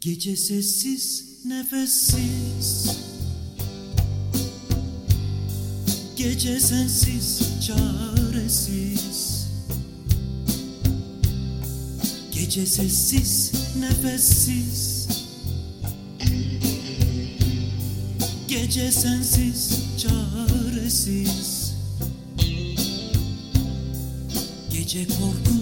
Gece sessiz, nefessiz. Gece sensiz, çaresiz. Gece sessiz, nefessiz. Gece sensiz, çaresiz. Gece korkunç,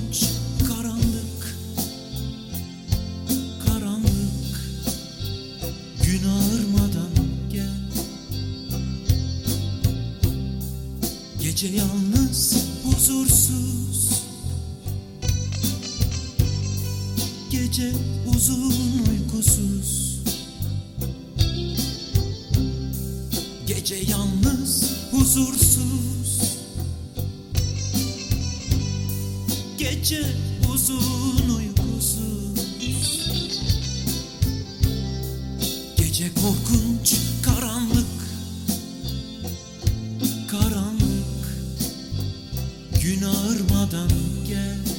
Gece yalnız, huzursuz. Gece uzun uykusuz. Gece yalnız, huzursuz. Gece uzun uykusuz. Gece korkunç, Gün ağarmadan gel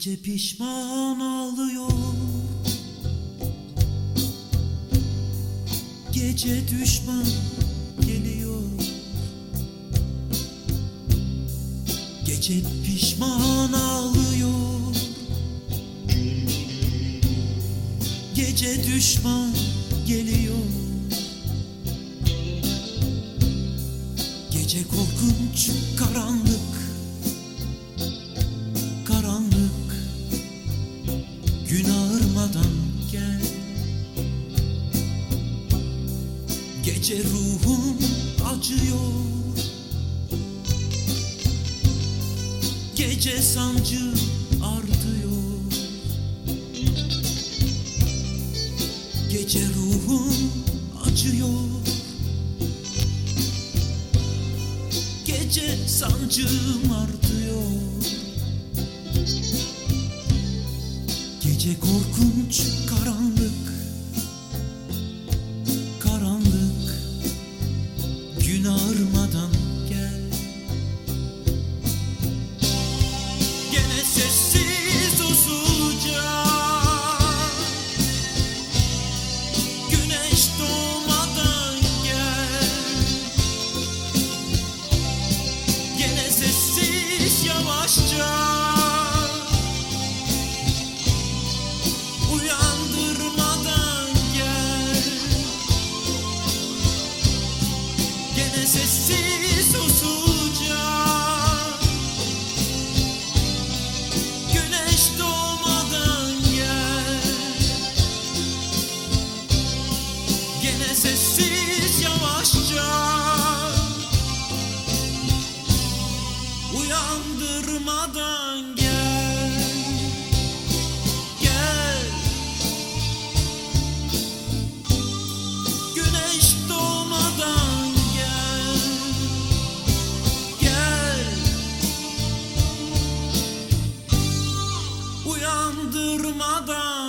Gece pişman ağlıyor Gece düşman geliyor. Gece pişman ağlıyor Gece düşman geliyor. Gece korkunç karanlık Gün ağarmadan gel. Gece ruhum acıyor. Gece sancı artıyor. Gece ruhum acıyor. Gece sancım artıyor Gece korkunç karanlık Karanlık Uyandırmadan gel Gel. Gel Gel. Uyandırmadan